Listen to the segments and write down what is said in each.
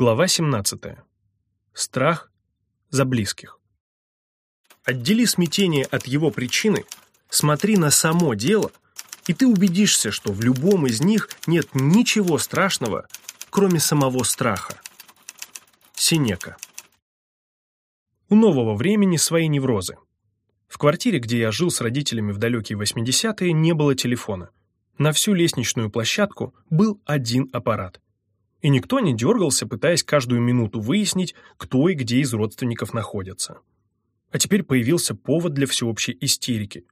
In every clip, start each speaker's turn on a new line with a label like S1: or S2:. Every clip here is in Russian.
S1: Глава 17. Страх за близких. Отдели смятение от его причины, смотри на само дело, и ты убедишься, что в любом из них нет ничего страшного, кроме самого страха. Синека. У нового времени свои неврозы. В квартире, где я жил с родителями в далекие 80-е, не было телефона. На всю лестничную площадку был один аппарат – и никто не дергался, пытаясь каждую минуту выяснить, кто и где из родственников находится. А теперь появился повод для всеобщей истерики.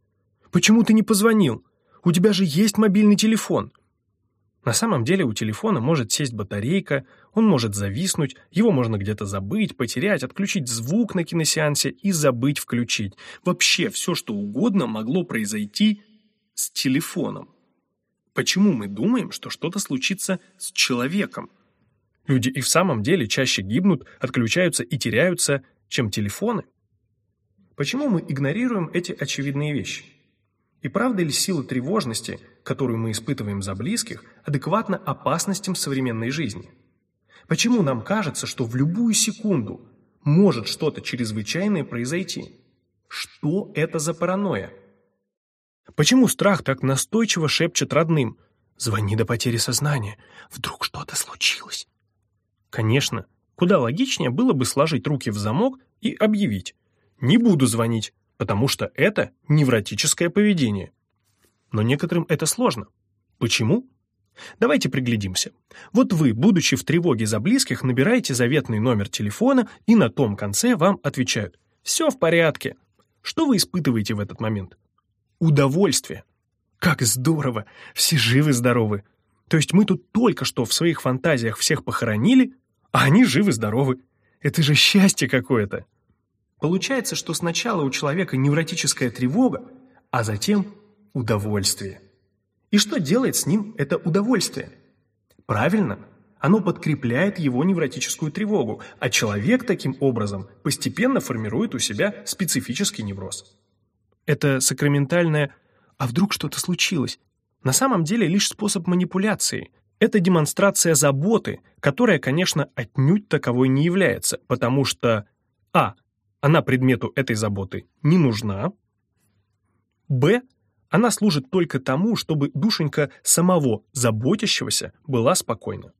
S1: «Почему ты не позвонил? У тебя же есть мобильный телефон!» На самом деле у телефона может сесть батарейка, он может зависнуть, его можно где-то забыть, потерять, отключить звук на киносеансе и забыть включить. Вообще все, что угодно могло произойти с телефоном. Почему мы думаем, что что-то случится с человеком? Люди и в самом деле чаще гибнут, отключаются и теряются, чем телефоны. Почему мы игнорируем эти очевидные вещи? И правда ли сила тревожности, которую мы испытываем за близких, адекватна опасностям современной жизни? Почему нам кажется, что в любую секунду может что-то чрезвычайное произойти? Что это за паранойя? Почему страх так настойчиво шепчет родным «Звони до потери сознания, вдруг что-то случилось?» Конечно, куда логичнее было бы сложить руки в замок и объявить «не буду звонить», потому что это невротическое поведение. Но некоторым это сложно. Почему? Давайте приглядимся. Вот вы, будучи в тревоге за близких, набираете заветный номер телефона, и на том конце вам отвечают «все в порядке». Что вы испытываете в этот момент? Удовольствие. Как здорово! Все живы-здоровы. То есть мы тут только что в своих фантазиях всех похоронили, а они живы-здоровы. Это же счастье какое-то. Получается, что сначала у человека невротическая тревога, а затем удовольствие. И что делает с ним это удовольствие? Правильно, оно подкрепляет его невротическую тревогу, а человек таким образом постепенно формирует у себя специфический невроз. Это сакраментальное «а вдруг что-то случилось?» На самом деле лишь способ манипуляции, это демонстрация заботы, которая, конечно, отнюдь таковой не является, потому что а. Она предмету этой заботы не нужна, б. Она служит только тому, чтобы душенька самого заботящегося была спокойна.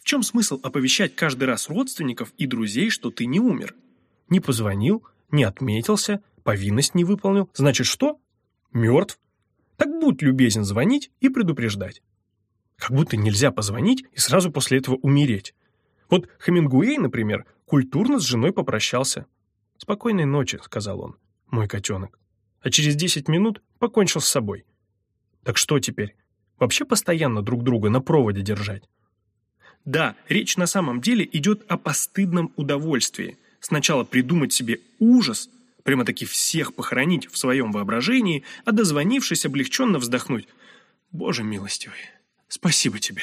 S1: В чем смысл оповещать каждый раз родственников и друзей, что ты не умер? Не позвонил, не отметился, повинность не выполнил. Значит, что? Мертв. Так будь любезен звонить и предупреждать. Как будто нельзя позвонить и сразу после этого умереть. Вот Хемингуэй, например, культурно с женой попрощался. «Спокойной ночи», — сказал он, — «мой котенок». А через 10 минут покончил с собой. Так что теперь? Вообще постоянно друг друга на проводе держать? Да, речь на самом деле идет о постыдном удовольствии. Сначала придумать себе ужас, прямо-таки всех похоронить в своем воображении, а дозвонившись облегченно вздохнуть. Боже милостивый, Спасибо тебе.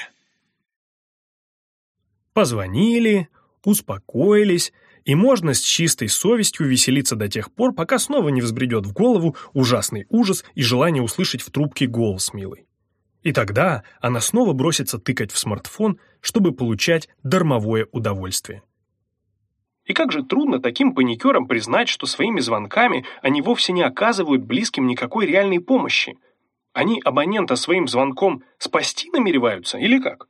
S1: Позвонили, успокоились, и можно с чистой совестью веселиться до тех пор, пока снова не взбредет в голову ужасный ужас и желание услышать в трубке голос милый. И тогда она снова бросится тыкать в смартфон, чтобы получать дармовое удовольствие. И как же трудно таким паникерам признать, что своими звонками они вовсе не оказывают близким никакой реальной помощи, они абонента своим звонком спасти намереваются или как?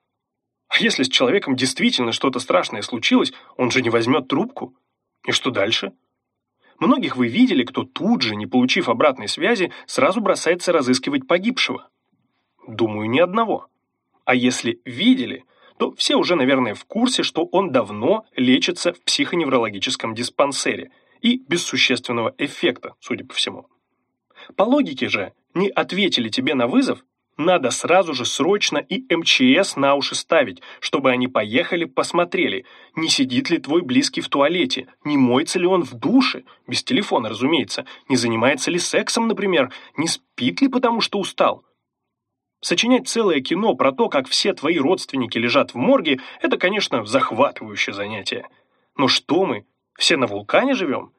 S1: А если с человеком действительно что-то страшное случилось, он же не возьмет трубку? И что дальше? Многих вы видели, кто тут же, не получив обратной связи, сразу бросается разыскивать погибшего. Думаю, ни одного. А если видели, то все уже, наверное, в курсе, что он давно лечится в психоневрологическом диспансере и без существенного эффекта, судя по всему. По логике же, не ответили тебе на вызов, надо сразу же срочно и МЧС на уши ставить, чтобы они поехали, посмотрели, не сидит ли твой близкий в туалете, не моется ли он в душе, без телефона, разумеется, не занимается ли сексом, например, не спит ли потому, что устал. Сочинять целое кино про то, как все твои родственники лежат в морге, это, конечно, захватывающее занятие. Но что мы, все на вулкане живем?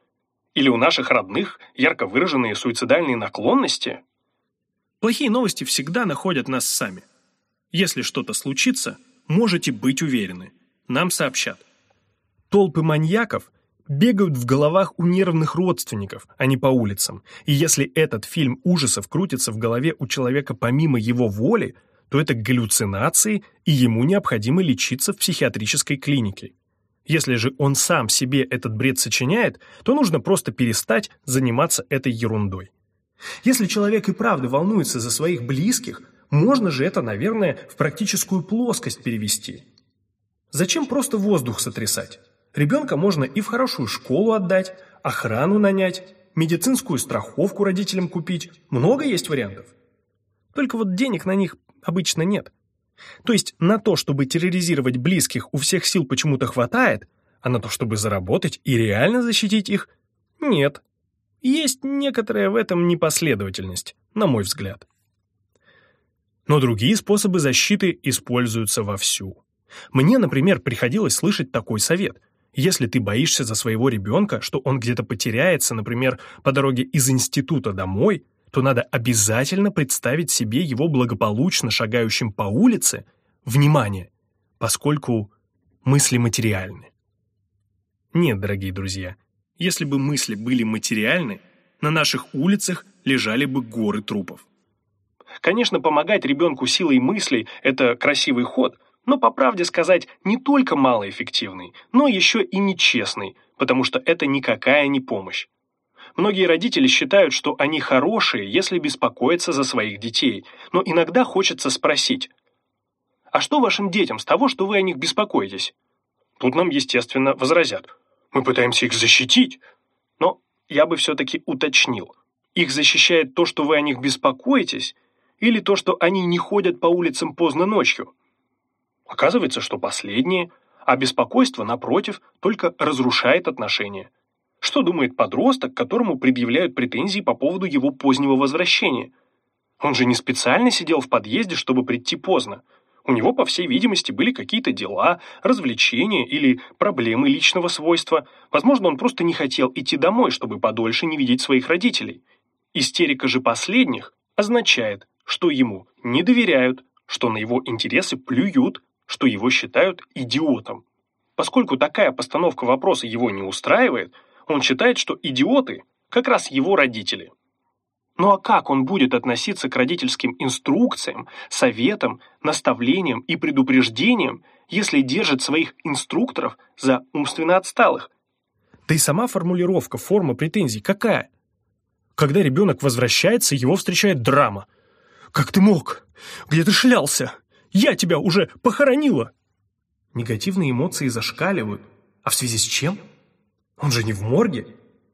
S1: Или у наших родных ярко выраженные суицидальные наклонности? Плохие новости всегда находят нас сами. Если что-то случится, можете быть уверены. нам сообщат. Толпы маньяков бегают в головах у нервных родственников, а не по улицам. И если этот фильм ужасов крутится в голове у человека помимо его воли, то это галлюцинации, и ему необходимо лечиться в психиатрической клинике. Если же он сам себе этот бред сочиняет, то нужно просто перестать заниматься этой ерундой. Если человек и правда волнуется за своих близких, можно же это, наверное, в практическую плоскость перевести. Зачем просто воздух сотрясать? Ребенка можно и в хорошую школу отдать, охрану нанять, медицинскую страховку родителям купить. Много есть вариантов. Только вот денег на них обычно нет. То есть на то, чтобы терроризировать близких, у всех сил почему-то хватает, а на то, чтобы заработать и реально защитить их, нет. Есть некоторая в этом непоследовательность, на мой взгляд. Но другие способы защиты используются вовсю. Мне, например, приходилось слышать такой совет. Если ты боишься за своего ребенка, что он где-то потеряется, например, по дороге из института домой, то надо обязательно представить себе его благополучно шагающим по улице, внимание, поскольку мысли материальны. Нет, дорогие друзья, если бы мысли были материальны, на наших улицах лежали бы горы трупов. Конечно, помогать ребенку силой мыслей – это красивый ход – но, по правде сказать, не только малоэффективный, но еще и нечестный, потому что это никакая не помощь. Многие родители считают, что они хорошие, если беспокоятся за своих детей, но иногда хочется спросить, а что вашим детям с того, что вы о них беспокоитесь? Тут нам, естественно, возразят, мы пытаемся их защитить, но я бы все-таки уточнил, их защищает то, что вы о них беспокоитесь, или то, что они не ходят по улицам поздно ночью? Оказывается, что последнее, а беспокойство, напротив, только разрушает отношения. Что думает подросток, которому предъявляют претензии по поводу его позднего возвращения? Он же не специально сидел в подъезде, чтобы прийти поздно. У него, по всей видимости, были какие-то дела, развлечения или проблемы личного свойства. Возможно, он просто не хотел идти домой, чтобы подольше не видеть своих родителей. Истерика же последних означает, что ему не доверяют, что на его интересы плюют, что его считают идиотом. Поскольку такая постановка вопроса его не устраивает, он считает, что идиоты как раз его родители. Ну а как он будет относиться к родительским инструкциям, советам, наставлениям и предупреждениям, если держит своих инструкторов за умственно отсталых? Да и сама формулировка, форма претензий какая? Когда ребенок возвращается, его встречает драма. «Как ты мог? Где ты шлялся? Я тебя уже похоронила!» Негативные эмоции зашкаливают. А в связи с чем? Он же не в морге.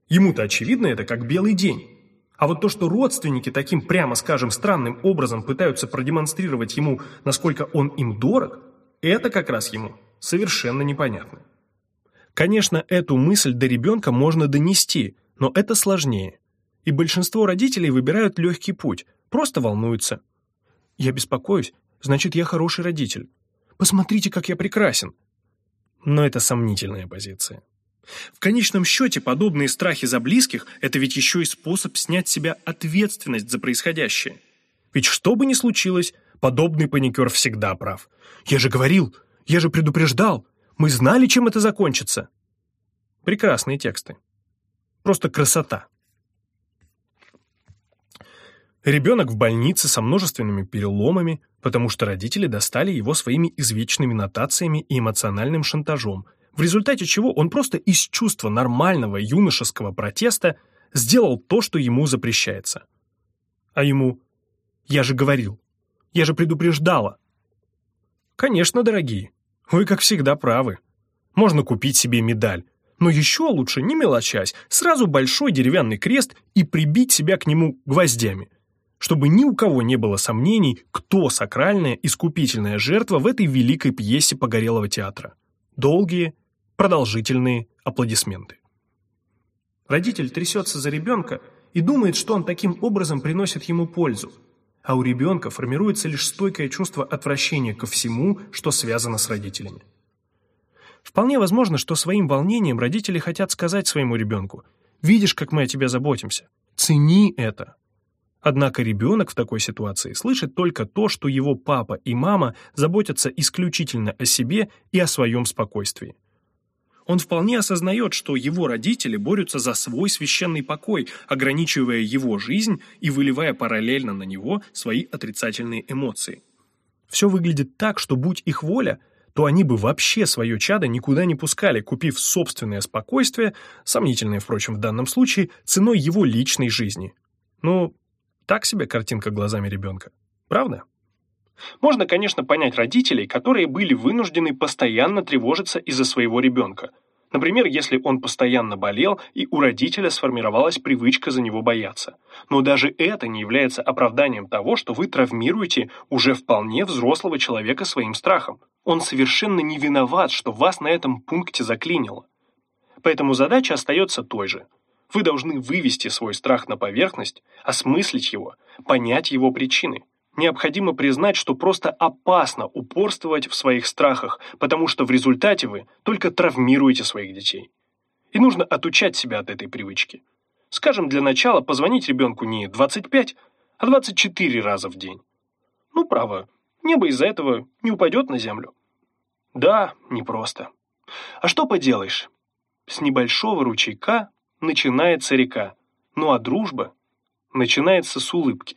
S1: Ему-то очевидно это как белый день. А вот то, что родственники таким, прямо скажем, странным образом пытаются продемонстрировать ему, насколько он им дорог, это как раз ему совершенно непонятно. Конечно, эту мысль до ребенка можно донести, но это сложнее. И большинство родителей выбирают легкий путь, просто волнуются. Я беспокоюсь, значит, я хороший родитель. Посмотрите, как я прекрасен. Но это сомнительная позиция. В конечном счете, подобные страхи за близких – это ведь еще и способ снять с себя ответственность за происходящее. Ведь что бы ни случилось, подобный паникер всегда прав. «Я же говорил, я же предупреждал, мы знали, чем это закончится». Прекрасные тексты. Просто красота. Ребенок в больнице со множественными переломами, потому что родители достали его своими извечными нотациями и эмоциональным шантажом, в результате чего он просто из чувства нормального юношеского протеста сделал то, что ему запрещается. А ему «Я же говорил, я же предупреждала». Конечно, дорогие, вы, как всегда, правы. Можно купить себе медаль, но еще лучше, не мелочась, сразу большой деревянный крест и прибить себя к нему гвоздями – чтобы ни у кого не было сомнений, кто сакральная искупительная жертва в этой великой пьесе Погорелого театра. Долгие, продолжительные аплодисменты. Родитель трясется за ребенка и думает, что он таким образом приносит ему пользу, а у ребенка формируется лишь стойкое чувство отвращения ко всему, что связано с родителями. Вполне возможно, что своим волнением родители хотят сказать своему ребенку «Видишь, как мы о тебе заботимся. Цени это, Однако ребенок в такой ситуации слышит только то, что его папа и мама заботятся исключительно о себе и о своем спокойствии. Он вполне осознает, что его родители борются за свой священный покой, ограничивая его жизнь и выливая параллельно на него свои отрицательные эмоции. Все выглядит так, что будь их воля, то они бы вообще свое чадо никуда не пускали, купив собственное спокойствие, сомнительное, впрочем, в данном случае, ценой его личной жизни. Ну, так себе картинка глазами ребенка. Правда? Можно, конечно, понять родителей, которые были вынуждены постоянно тревожиться из-за своего ребенка. Например, если он постоянно болел, и у родителя сформировалась привычка за него бояться. Но даже это не является оправданием того, что вы травмируете уже вполне взрослого человека своим страхом. Он совершенно не виноват, что вас на этом пункте заклинило. Поэтому задача остается той же. Вы должны вывести свой страх на поверхность, осмыслить его, понять его причины. Необходимо признать, что просто опасно упорствовать в своих страхах, потому что в результате вы только травмируете своих детей. И нужно отучать себя от этой привычки. Скажем, для начала позвонить ребенку не 25, а 24 раза в день. Ну, право, небо из-за этого не упадет на землю. Да, непросто. А что поделаешь? С небольшого ручейка начинается река, ну а дружба начинается с улыбки.